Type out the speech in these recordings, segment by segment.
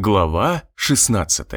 Глава 16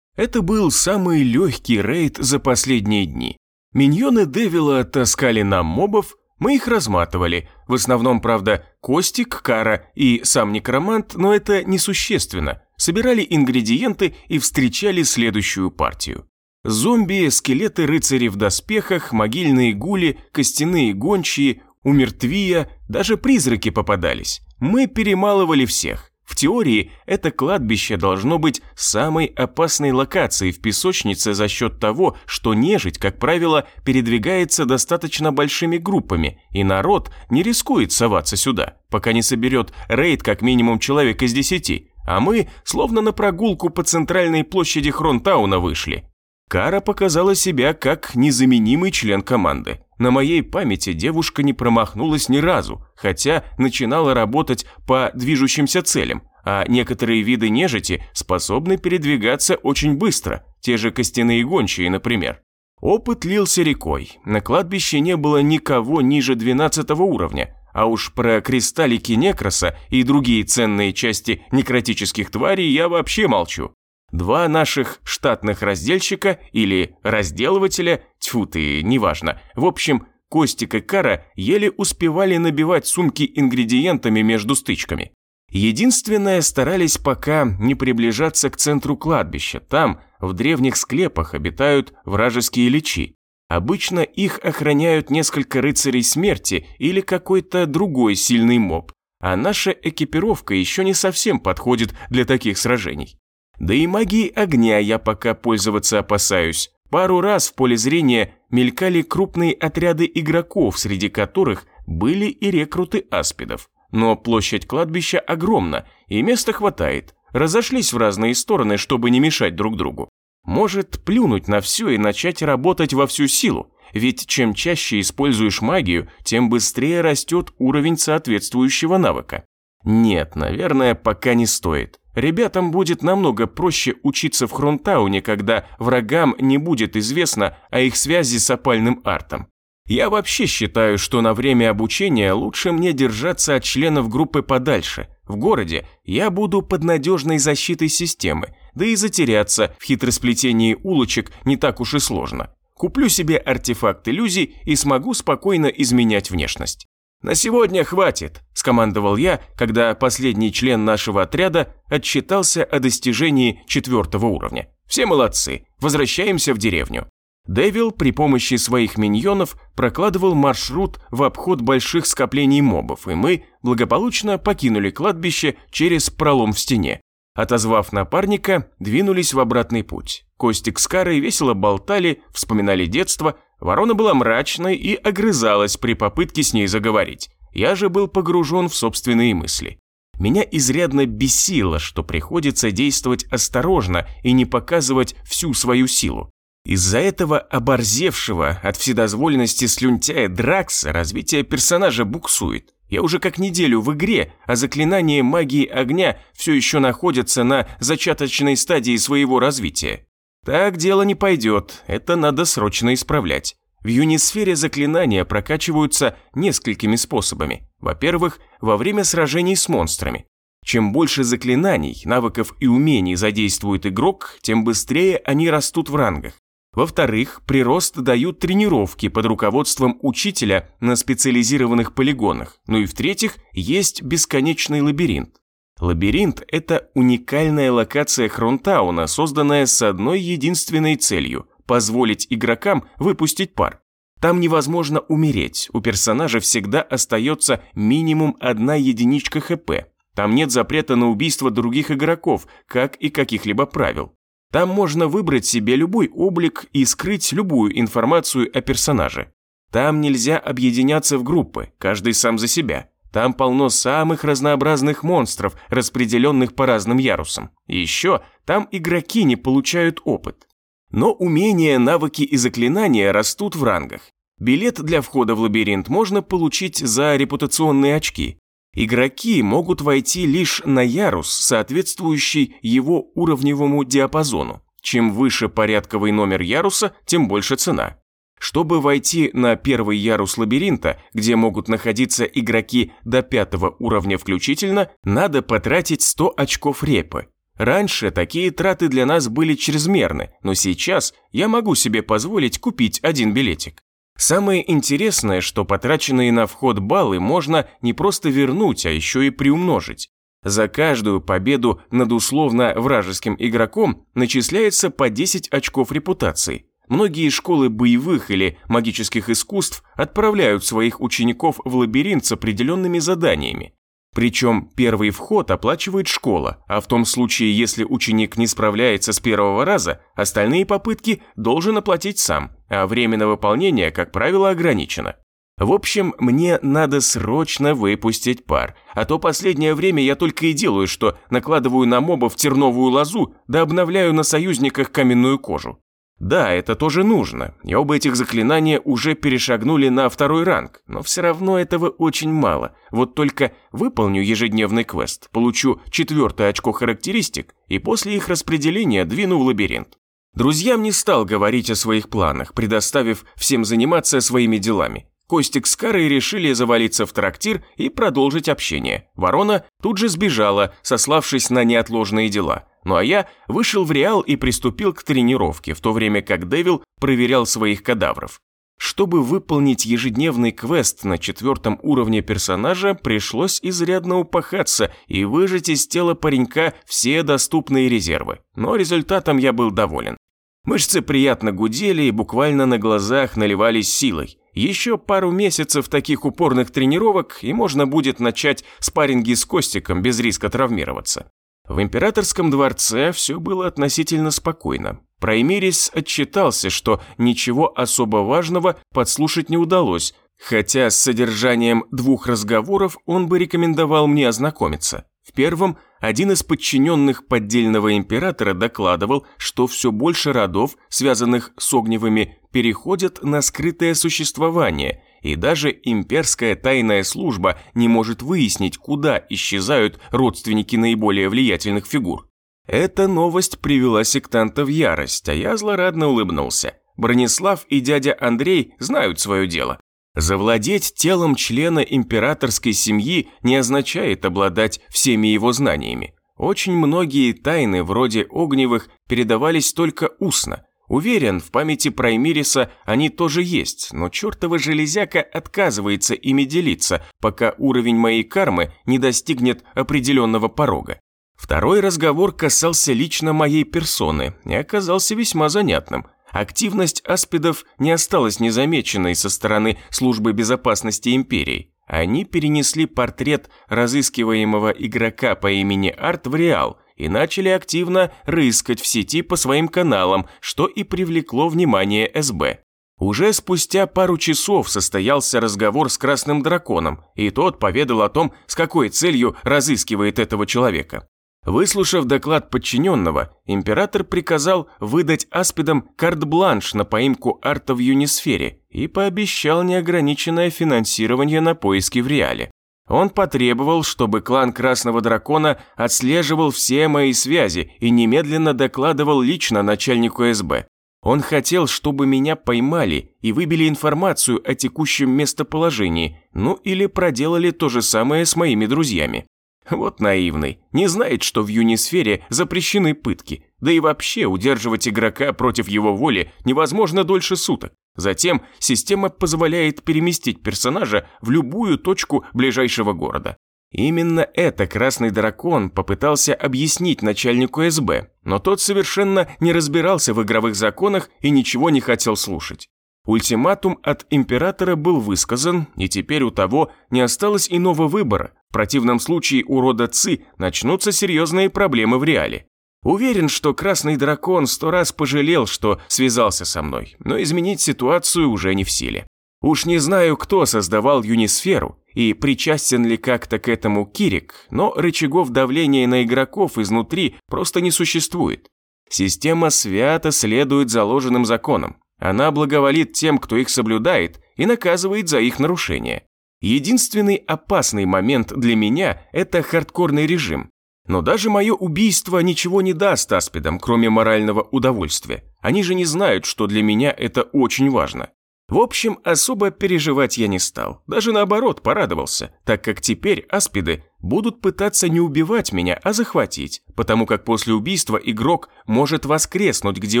Это был самый легкий рейд за последние дни. Миньоны Девила таскали нам мобов, мы их разматывали, в основном, правда, Костик, Кара и сам Некромант, но это несущественно. Собирали ингредиенты и встречали следующую партию. Зомби, скелеты рыцарей в доспехах, могильные гули, костяные гончие, умертвия, даже призраки попадались. Мы перемалывали всех. В теории, это кладбище должно быть самой опасной локацией в песочнице за счет того, что нежить, как правило, передвигается достаточно большими группами, и народ не рискует соваться сюда, пока не соберет рейд как минимум человек из десяти, а мы словно на прогулку по центральной площади Хронтауна вышли. Кара показала себя как незаменимый член команды. На моей памяти девушка не промахнулась ни разу, хотя начинала работать по движущимся целям, а некоторые виды нежити способны передвигаться очень быстро, те же костяные гончие, например. Опыт лился рекой, на кладбище не было никого ниже 12 уровня, а уж про кристаллики некроса и другие ценные части некротических тварей я вообще молчу. Два наших штатных раздельщика или разделывателя, тьфу ты, неважно, в общем, Костик и Кара еле успевали набивать сумки ингредиентами между стычками. Единственное, старались пока не приближаться к центру кладбища. Там, в древних склепах, обитают вражеские личи. Обычно их охраняют несколько рыцарей смерти или какой-то другой сильный моб. А наша экипировка еще не совсем подходит для таких сражений. Да и магией огня я пока пользоваться опасаюсь. Пару раз в поле зрения мелькали крупные отряды игроков, среди которых были и рекруты аспидов. Но площадь кладбища огромна, и места хватает. Разошлись в разные стороны, чтобы не мешать друг другу. Может плюнуть на все и начать работать во всю силу, ведь чем чаще используешь магию, тем быстрее растет уровень соответствующего навыка. Нет, наверное, пока не стоит. Ребятам будет намного проще учиться в Хронтауне, когда врагам не будет известно о их связи с опальным артом. Я вообще считаю, что на время обучения лучше мне держаться от членов группы подальше. В городе я буду под надежной защитой системы, да и затеряться в хитросплетении улочек не так уж и сложно. Куплю себе артефакт иллюзий и смогу спокойно изменять внешность. «На сегодня хватит», – скомандовал я, когда последний член нашего отряда отчитался о достижении четвертого уровня. «Все молодцы, возвращаемся в деревню». Дэвил при помощи своих миньонов прокладывал маршрут в обход больших скоплений мобов, и мы благополучно покинули кладбище через пролом в стене. Отозвав напарника, двинулись в обратный путь. Костик с Карой весело болтали, вспоминали детство, Ворона была мрачной и огрызалась при попытке с ней заговорить. Я же был погружен в собственные мысли. Меня изрядно бесило, что приходится действовать осторожно и не показывать всю свою силу. Из-за этого оборзевшего от вседозволенности слюнтяя Дракса развитие персонажа буксует. Я уже как неделю в игре, а заклинание магии огня все еще находится на зачаточной стадии своего развития. Так дело не пойдет, это надо срочно исправлять. В юнисфере заклинания прокачиваются несколькими способами. Во-первых, во время сражений с монстрами. Чем больше заклинаний, навыков и умений задействует игрок, тем быстрее они растут в рангах. Во-вторых, прирост дают тренировки под руководством учителя на специализированных полигонах. Ну и в-третьих, есть бесконечный лабиринт. Лабиринт – это уникальная локация Хронтауна, созданная с одной единственной целью – позволить игрокам выпустить пар. Там невозможно умереть, у персонажа всегда остается минимум одна единичка ХП. Там нет запрета на убийство других игроков, как и каких-либо правил. Там можно выбрать себе любой облик и скрыть любую информацию о персонаже. Там нельзя объединяться в группы, каждый сам за себя. Там полно самых разнообразных монстров, распределенных по разным ярусам. И еще там игроки не получают опыт. Но умения, навыки и заклинания растут в рангах. Билет для входа в лабиринт можно получить за репутационные очки. Игроки могут войти лишь на ярус, соответствующий его уровневому диапазону. Чем выше порядковый номер яруса, тем больше цена. Чтобы войти на первый ярус лабиринта, где могут находиться игроки до пятого уровня включительно, надо потратить 100 очков репы. Раньше такие траты для нас были чрезмерны, но сейчас я могу себе позволить купить один билетик. Самое интересное, что потраченные на вход баллы можно не просто вернуть, а еще и приумножить. За каждую победу над условно вражеским игроком начисляется по 10 очков репутации. Многие школы боевых или магических искусств отправляют своих учеников в лабиринт с определенными заданиями. Причем первый вход оплачивает школа, а в том случае, если ученик не справляется с первого раза, остальные попытки должен оплатить сам, а время на выполнение, как правило, ограничено. В общем, мне надо срочно выпустить пар, а то последнее время я только и делаю, что накладываю на мобов терновую лозу да обновляю на союзниках каменную кожу. Да, это тоже нужно, и оба этих заклинания уже перешагнули на второй ранг, но все равно этого очень мало. Вот только выполню ежедневный квест, получу четвертое очко характеристик и после их распределения двину в лабиринт. Друзьям не стал говорить о своих планах, предоставив всем заниматься своими делами. Костик с Карой решили завалиться в трактир и продолжить общение. Ворона тут же сбежала, сославшись на неотложные дела – ну а я вышел в Реал и приступил к тренировке, в то время как Дэвил проверял своих кадавров. Чтобы выполнить ежедневный квест на четвертом уровне персонажа, пришлось изрядно упахаться и выжать из тела паренька все доступные резервы. Но результатом я был доволен. Мышцы приятно гудели и буквально на глазах наливались силой. Еще пару месяцев таких упорных тренировок, и можно будет начать спарринги с Костиком без риска травмироваться. В императорском дворце все было относительно спокойно. Праймерис отчитался, что ничего особо важного подслушать не удалось, хотя с содержанием двух разговоров он бы рекомендовал мне ознакомиться. В первом один из подчиненных поддельного императора докладывал, что все больше родов, связанных с огневыми, переходят на скрытое существование – и даже имперская тайная служба не может выяснить, куда исчезают родственники наиболее влиятельных фигур. Эта новость привела сектанта в ярость, а я злорадно улыбнулся. Бронислав и дядя Андрей знают свое дело. Завладеть телом члена императорской семьи не означает обладать всеми его знаниями. Очень многие тайны, вроде огневых, передавались только устно – Уверен, в памяти Праймириса они тоже есть, но чертова железяка отказывается ими делиться, пока уровень моей кармы не достигнет определенного порога. Второй разговор касался лично моей персоны и оказался весьма занятным. Активность аспидов не осталась незамеченной со стороны Службы безопасности Империи. Они перенесли портрет разыскиваемого игрока по имени Арт в Реал и начали активно рыскать в сети по своим каналам, что и привлекло внимание СБ. Уже спустя пару часов состоялся разговор с Красным Драконом, и тот поведал о том, с какой целью разыскивает этого человека. Выслушав доклад подчиненного, император приказал выдать аспидам карт-бланш на поимку арта в Юнисфере и пообещал неограниченное финансирование на поиски в Реале. Он потребовал, чтобы клан Красного Дракона отслеживал все мои связи и немедленно докладывал лично начальнику СБ. Он хотел, чтобы меня поймали и выбили информацию о текущем местоположении, ну или проделали то же самое с моими друзьями. Вот наивный, не знает, что в юнисфере запрещены пытки, да и вообще удерживать игрока против его воли невозможно дольше суток. Затем система позволяет переместить персонажа в любую точку ближайшего города. Именно это Красный Дракон попытался объяснить начальнику СБ, но тот совершенно не разбирался в игровых законах и ничего не хотел слушать. Ультиматум от императора был высказан, и теперь у того не осталось иного выбора. В противном случае у рода Ци начнутся серьезные проблемы в реале. Уверен, что Красный Дракон сто раз пожалел, что связался со мной, но изменить ситуацию уже не в силе. Уж не знаю, кто создавал Юнисферу и причастен ли как-то к этому Кирик, но рычагов давления на игроков изнутри просто не существует. Система свято следует заложенным законам. Она благоволит тем, кто их соблюдает, и наказывает за их нарушение. Единственный опасный момент для меня – это хардкорный режим. Но даже мое убийство ничего не даст аспидам, кроме морального удовольствия. Они же не знают, что для меня это очень важно. В общем, особо переживать я не стал. Даже наоборот, порадовался, так как теперь аспиды будут пытаться не убивать меня, а захватить, потому как после убийства игрок может воскреснуть где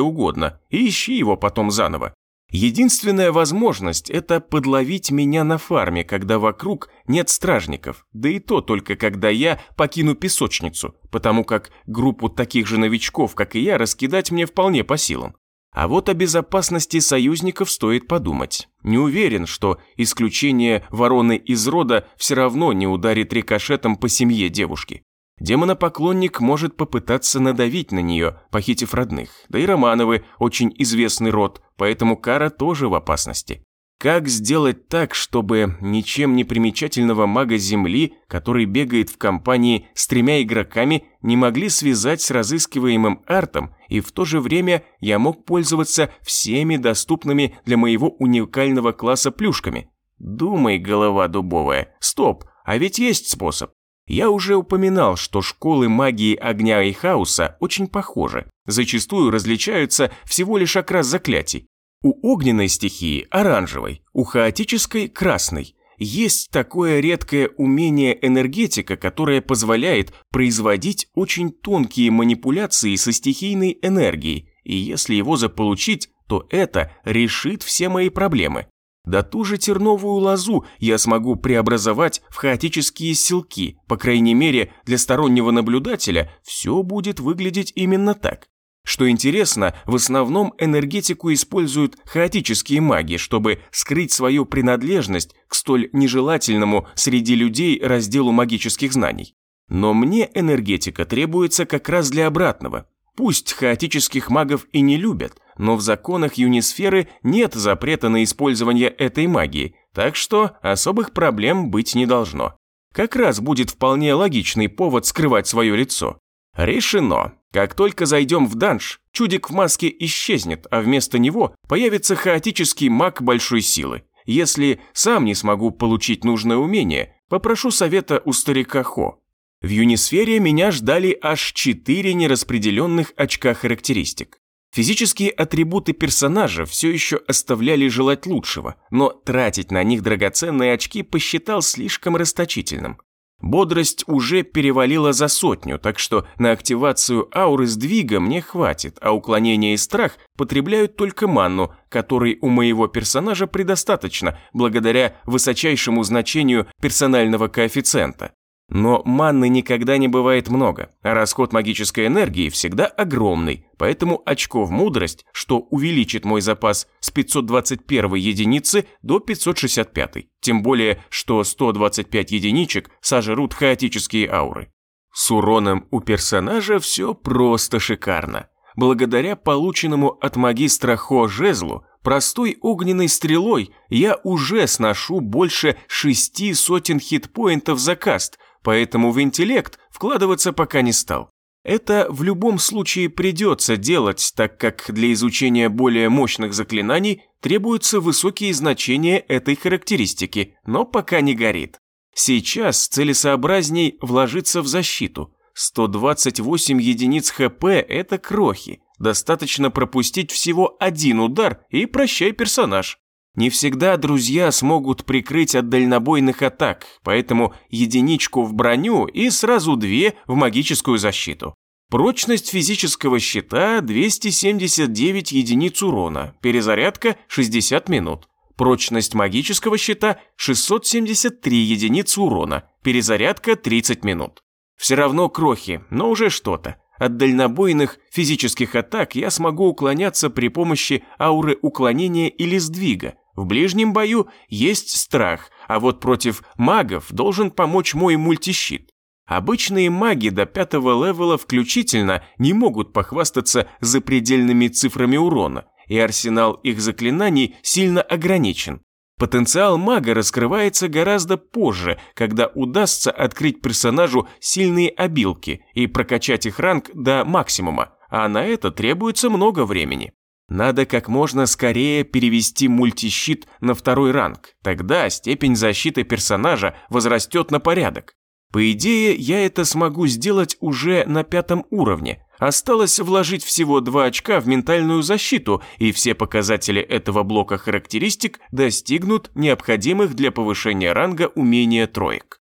угодно, и ищи его потом заново. Единственная возможность – это подловить меня на фарме, когда вокруг нет стражников, да и то только когда я покину песочницу, потому как группу таких же новичков, как и я, раскидать мне вполне по силам. А вот о безопасности союзников стоит подумать. Не уверен, что исключение вороны из рода все равно не ударит рикошетом по семье девушки. Демонопоклонник может попытаться надавить на нее, похитив родных. Да и Романовы очень известный род, поэтому Кара тоже в опасности. Как сделать так, чтобы ничем не примечательного мага Земли, который бегает в компании с тремя игроками, не могли связать с разыскиваемым артом, и в то же время я мог пользоваться всеми доступными для моего уникального класса плюшками? Думай, голова дубовая, стоп, а ведь есть способ. Я уже упоминал, что школы магии огня и хаоса очень похожи, зачастую различаются всего лишь окрас заклятий. У огненной стихии – оранжевой, у хаотической – красной. Есть такое редкое умение энергетика, которое позволяет производить очень тонкие манипуляции со стихийной энергией, и если его заполучить, то это решит все мои проблемы. Да ту же терновую лозу я смогу преобразовать в хаотические силки, по крайней мере, для стороннего наблюдателя все будет выглядеть именно так. Что интересно, в основном энергетику используют хаотические маги, чтобы скрыть свою принадлежность к столь нежелательному среди людей разделу магических знаний. Но мне энергетика требуется как раз для обратного. Пусть хаотических магов и не любят, но в законах Юнисферы нет запрета на использование этой магии, так что особых проблем быть не должно. Как раз будет вполне логичный повод скрывать свое лицо. Решено. Как только зайдем в данж, чудик в маске исчезнет, а вместо него появится хаотический маг большой силы. Если сам не смогу получить нужное умение, попрошу совета у старика Хо. В Юнисфере меня ждали аж четыре нераспределенных очка характеристик. Физические атрибуты персонажа все еще оставляли желать лучшего, но тратить на них драгоценные очки посчитал слишком расточительным. Бодрость уже перевалила за сотню, так что на активацию ауры сдвига мне хватит, а уклонение и страх потребляют только манну, которой у моего персонажа предостаточно, благодаря высочайшему значению персонального коэффициента. Но манны никогда не бывает много, а расход магической энергии всегда огромный, поэтому очко в мудрость, что увеличит мой запас с 521 единицы до 565, тем более, что 125 единичек сожрут хаотические ауры. С уроном у персонажа все просто шикарно. Благодаря полученному от магистра Хо жезлу, простой огненной стрелой я уже сношу больше шести сотен хитпоинтов за каст, поэтому в интеллект вкладываться пока не стал. Это в любом случае придется делать, так как для изучения более мощных заклинаний требуются высокие значения этой характеристики, но пока не горит. Сейчас целесообразней вложиться в защиту. 128 единиц ХП – это крохи. Достаточно пропустить всего один удар и прощай персонаж. Не всегда друзья смогут прикрыть от дальнобойных атак, поэтому единичку в броню и сразу две в магическую защиту. Прочность физического щита 279 единиц урона, перезарядка 60 минут. Прочность магического щита 673 единицы урона, перезарядка 30 минут. Все равно крохи, но уже что-то. От дальнобойных физических атак я смогу уклоняться при помощи ауры уклонения или сдвига, в ближнем бою есть страх, а вот против магов должен помочь мой мультищит. Обычные маги до пятого левела включительно не могут похвастаться запредельными цифрами урона, и арсенал их заклинаний сильно ограничен. Потенциал мага раскрывается гораздо позже, когда удастся открыть персонажу сильные обилки и прокачать их ранг до максимума, а на это требуется много времени. Надо как можно скорее перевести мультищит на второй ранг. Тогда степень защиты персонажа возрастет на порядок. По идее, я это смогу сделать уже на пятом уровне, Осталось вложить всего 2 очка в ментальную защиту, и все показатели этого блока характеристик достигнут необходимых для повышения ранга умения троек.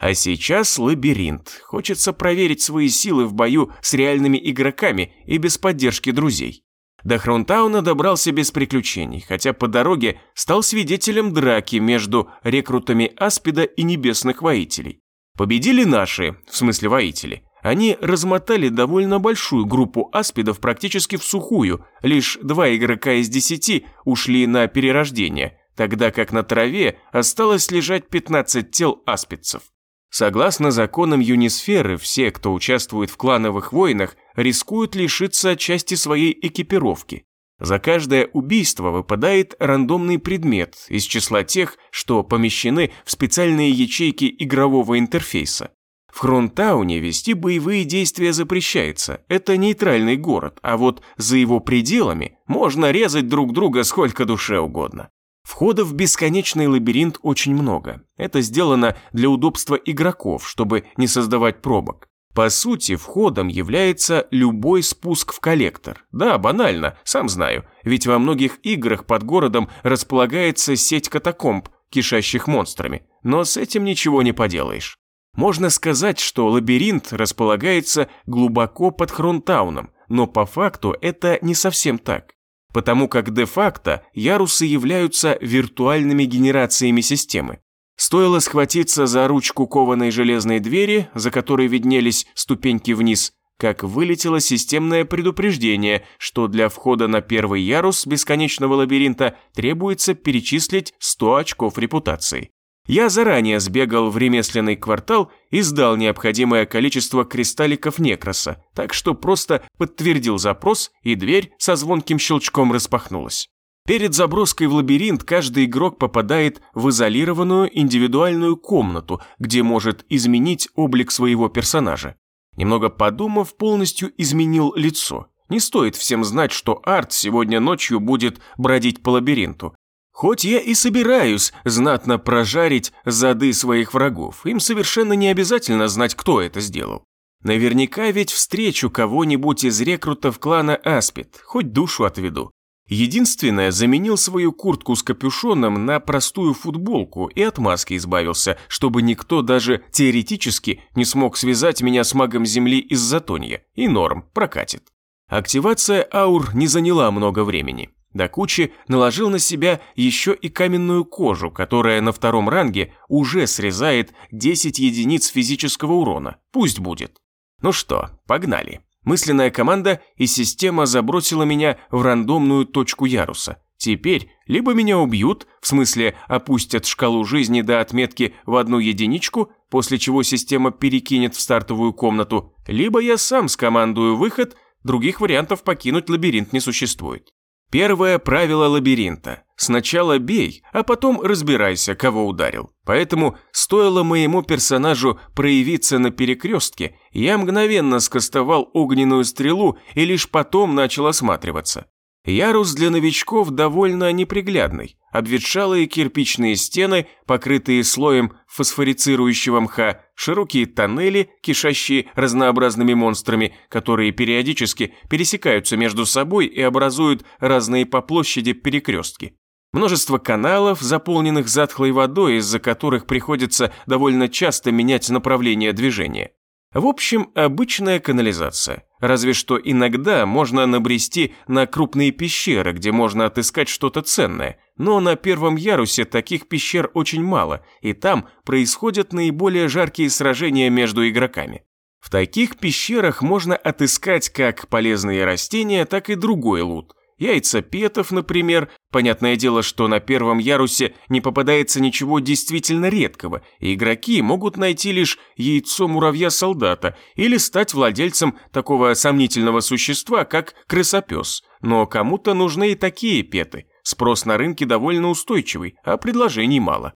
А сейчас лабиринт. Хочется проверить свои силы в бою с реальными игроками и без поддержки друзей. До Хронтауна добрался без приключений, хотя по дороге стал свидетелем драки между рекрутами Аспида и Небесных Воителей. Победили наши, в смысле воители. Они размотали довольно большую группу аспидов практически в сухую, лишь два игрока из десяти ушли на перерождение, тогда как на траве осталось лежать 15 тел аспидцев. Согласно законам Юнисферы, все, кто участвует в клановых войнах, рискуют лишиться части своей экипировки. За каждое убийство выпадает рандомный предмет из числа тех, что помещены в специальные ячейки игрового интерфейса. В Хронтауне вести боевые действия запрещается, это нейтральный город, а вот за его пределами можно резать друг друга сколько душе угодно. Входов в бесконечный лабиринт очень много. Это сделано для удобства игроков, чтобы не создавать пробок. По сути, входом является любой спуск в коллектор. Да, банально, сам знаю, ведь во многих играх под городом располагается сеть катакомб, кишащих монстрами, но с этим ничего не поделаешь. Можно сказать, что лабиринт располагается глубоко под Хронтауном, но по факту это не совсем так потому как де-факто ярусы являются виртуальными генерациями системы. Стоило схватиться за ручку кованой железной двери, за которой виднелись ступеньки вниз, как вылетело системное предупреждение, что для входа на первый ярус бесконечного лабиринта требуется перечислить 100 очков репутации. Я заранее сбегал в ремесленный квартал и сдал необходимое количество кристалликов некроса, так что просто подтвердил запрос, и дверь со звонким щелчком распахнулась. Перед заброской в лабиринт каждый игрок попадает в изолированную индивидуальную комнату, где может изменить облик своего персонажа. Немного подумав, полностью изменил лицо. Не стоит всем знать, что Арт сегодня ночью будет бродить по лабиринту. Хоть я и собираюсь знатно прожарить зады своих врагов, им совершенно не обязательно знать, кто это сделал. Наверняка ведь встречу кого-нибудь из рекрутов клана Аспид, хоть душу отведу. Единственное, заменил свою куртку с капюшоном на простую футболку и от маски избавился, чтобы никто даже теоретически не смог связать меня с магом Земли из Затонья. И норм, прокатит. Активация аур не заняла много времени. До кучи наложил на себя еще и каменную кожу, которая на втором ранге уже срезает 10 единиц физического урона. Пусть будет. Ну что, погнали. Мысленная команда и система забросила меня в рандомную точку яруса. Теперь либо меня убьют, в смысле опустят шкалу жизни до отметки в одну единичку, после чего система перекинет в стартовую комнату, либо я сам скомандую выход, других вариантов покинуть лабиринт не существует. Первое правило лабиринта. Сначала бей, а потом разбирайся, кого ударил. Поэтому стоило моему персонажу проявиться на перекрестке, я мгновенно скостовал огненную стрелу и лишь потом начал осматриваться. Ярус для новичков довольно неприглядный. Обветшалые кирпичные стены, покрытые слоем фосфорицирующего мха, широкие тоннели, кишащие разнообразными монстрами, которые периодически пересекаются между собой и образуют разные по площади перекрестки. Множество каналов, заполненных затхлой водой, из-за которых приходится довольно часто менять направление движения. В общем, обычная канализация. Разве что иногда можно набрести на крупные пещеры, где можно отыскать что-то ценное. Но на первом ярусе таких пещер очень мало, и там происходят наиболее жаркие сражения между игроками. В таких пещерах можно отыскать как полезные растения, так и другой лут – Яйца петов, например. Понятное дело, что на первом ярусе не попадается ничего действительно редкого, и игроки могут найти лишь яйцо муравья-солдата или стать владельцем такого сомнительного существа, как крысопес. Но кому-то нужны и такие петы. Спрос на рынке довольно устойчивый, а предложений мало.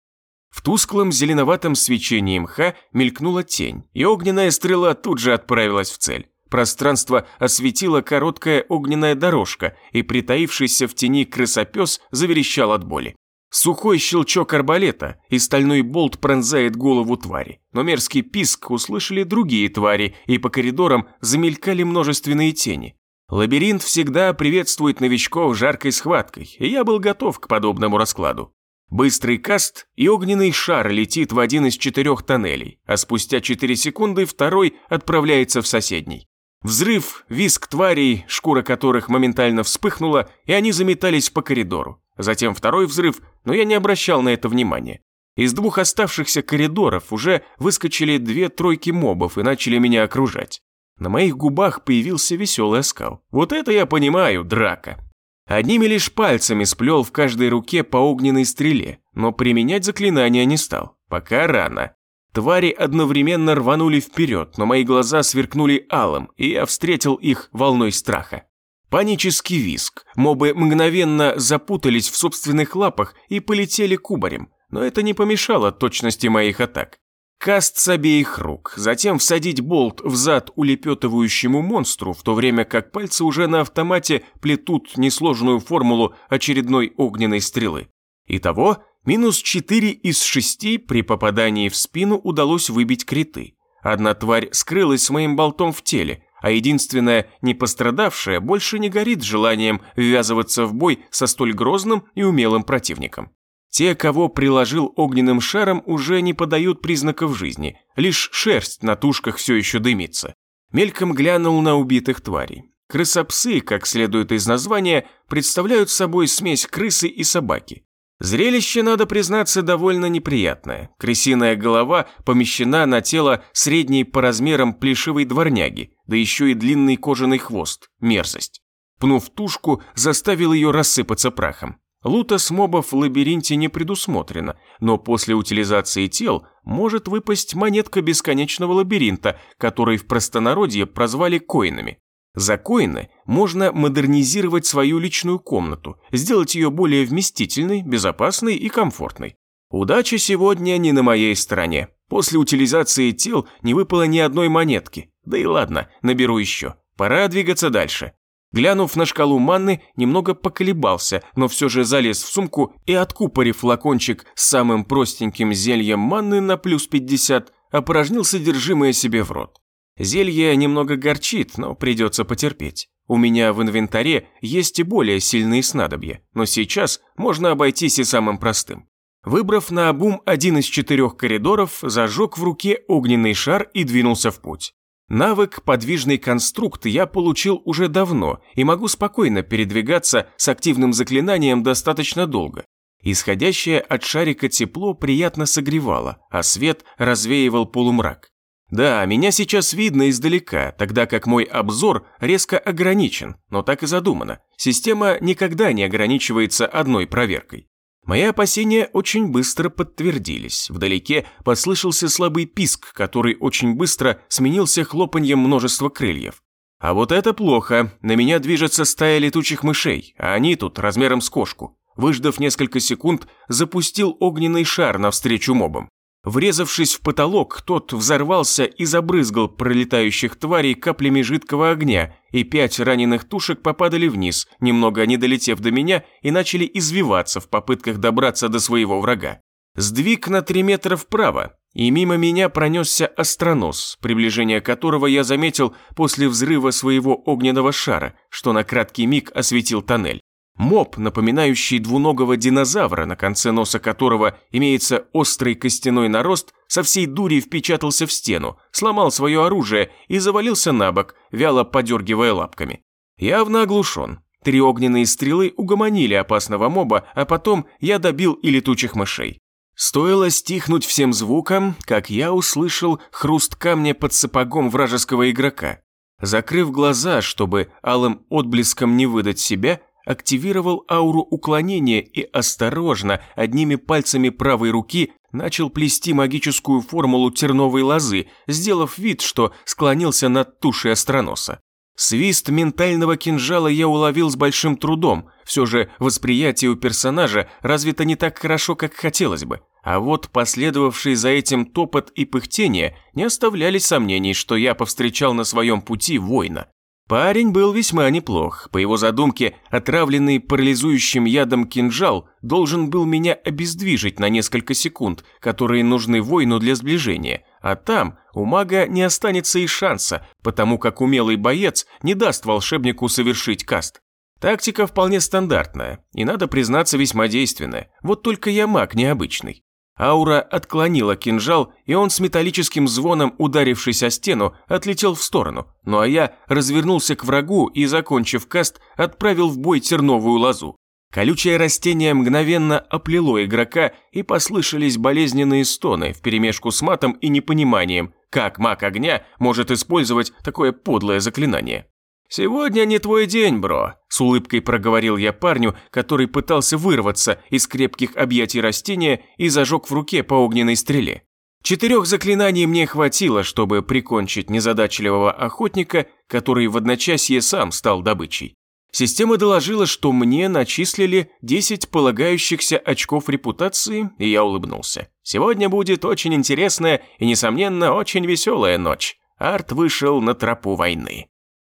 В тусклом зеленоватом свечении мха мелькнула тень, и огненная стрела тут же отправилась в цель. Пространство осветила короткая огненная дорожка, и притаившийся в тени крысопес заверещал от боли. Сухой щелчок арбалета, и стальной болт пронзает голову твари. Но мерзкий писк услышали другие твари, и по коридорам замелькали множественные тени. Лабиринт всегда приветствует новичков жаркой схваткой, и я был готов к подобному раскладу. Быстрый каст, и огненный шар летит в один из четырех тоннелей, а спустя 4 секунды второй отправляется в соседний. Взрыв, визг тварей, шкура которых моментально вспыхнула, и они заметались по коридору. Затем второй взрыв, но я не обращал на это внимания. Из двух оставшихся коридоров уже выскочили две тройки мобов и начали меня окружать. На моих губах появился веселый оскал. Вот это я понимаю, драка. Одними лишь пальцами сплел в каждой руке по огненной стреле, но применять заклинания не стал. Пока рано. Твари одновременно рванули вперед, но мои глаза сверкнули алым, и я встретил их волной страха. Панический виск. Мобы мгновенно запутались в собственных лапах и полетели кубарем, но это не помешало точности моих атак. Каст с обеих рук, затем всадить болт в зад улепетывающему монстру, в то время как пальцы уже на автомате плетут несложную формулу очередной огненной стрелы. Итого, минус 4 из 6 при попадании в спину удалось выбить криты. Одна тварь скрылась с моим болтом в теле, а единственная не пострадавшая больше не горит желанием ввязываться в бой со столь грозным и умелым противником. Те, кого приложил огненным шаром, уже не подают признаков жизни, лишь шерсть на тушках все еще дымится. Мельком глянул на убитых тварей. Крысопсы, как следует из названия, представляют собой смесь крысы и собаки. Зрелище, надо признаться, довольно неприятное. Крысиная голова помещена на тело средней по размерам плешивой дворняги, да еще и длинный кожаный хвост. Мерзость. Пнув тушку, заставил ее рассыпаться прахом. Лута с мобов в лабиринте не предусмотрено, но после утилизации тел может выпасть монетка бесконечного лабиринта, который в простонародье прозвали коинами. За коины можно модернизировать свою личную комнату, сделать ее более вместительной, безопасной и комфортной. Удача сегодня не на моей стороне. После утилизации тел не выпало ни одной монетки. Да и ладно, наберу еще. Пора двигаться дальше. Глянув на шкалу манны, немного поколебался, но все же залез в сумку и, откупорив флакончик с самым простеньким зельем манны на плюс 50, опорожнил содержимое себе в рот. Зелье немного горчит, но придется потерпеть. У меня в инвентаре есть и более сильные снадобья, но сейчас можно обойтись и самым простым. Выбрав на обум один из четырех коридоров, зажег в руке огненный шар и двинулся в путь. Навык «Подвижный конструкт» я получил уже давно и могу спокойно передвигаться с активным заклинанием достаточно долго. Исходящее от шарика тепло приятно согревало, а свет развеивал полумрак. Да, меня сейчас видно издалека, тогда как мой обзор резко ограничен, но так и задумано. Система никогда не ограничивается одной проверкой. Мои опасения очень быстро подтвердились. Вдалеке послышался слабый писк, который очень быстро сменился хлопаньем множества крыльев. А вот это плохо. На меня движется стая летучих мышей, а они тут размером с кошку. Выждав несколько секунд, запустил огненный шар навстречу мобам. Врезавшись в потолок, тот взорвался и забрызгал пролетающих тварей каплями жидкого огня, и пять раненых тушек попадали вниз, немного не долетев до меня, и начали извиваться в попытках добраться до своего врага. Сдвиг на три метра вправо, и мимо меня пронесся астронос, приближение которого я заметил после взрыва своего огненного шара, что на краткий миг осветил тоннель. Моб, напоминающий двуногого динозавра, на конце носа которого имеется острый костяной нарост, со всей дури впечатался в стену, сломал свое оружие и завалился на бок, вяло подергивая лапками. Явно оглушен. Три огненные стрелы угомонили опасного моба, а потом я добил и летучих мышей. Стоило стихнуть всем звукам, как я услышал хруст камня под сапогом вражеского игрока. Закрыв глаза, чтобы алым отблеском не выдать себя, активировал ауру уклонения и осторожно, одними пальцами правой руки, начал плести магическую формулу терновой лозы, сделав вид, что склонился над тушей остроноса. Свист ментального кинжала я уловил с большим трудом, все же восприятие у персонажа развито не так хорошо, как хотелось бы. А вот последовавший за этим топот и пыхтение не оставляли сомнений, что я повстречал на своем пути воина. Парень был весьма неплох. По его задумке, отравленный парализующим ядом кинжал должен был меня обездвижить на несколько секунд, которые нужны воину для сближения. А там у мага не останется и шанса, потому как умелый боец не даст волшебнику совершить каст. Тактика вполне стандартная, и, надо признаться, весьма действенная. Вот только я маг необычный. Аура отклонила кинжал, и он с металлическим звоном, ударившись о стену, отлетел в сторону. Ну а я развернулся к врагу и, закончив каст, отправил в бой терновую лозу. Колючее растение мгновенно оплело игрока, и послышались болезненные стоны вперемешку с матом и непониманием, как маг огня может использовать такое подлое заклинание. «Сегодня не твой день, бро», – с улыбкой проговорил я парню, который пытался вырваться из крепких объятий растения и зажег в руке по огненной стреле. Четырех заклинаний мне хватило, чтобы прикончить незадачливого охотника, который в одночасье сам стал добычей. Система доложила, что мне начислили 10 полагающихся очков репутации, и я улыбнулся. Сегодня будет очень интересная и, несомненно, очень веселая ночь. Арт вышел на тропу войны.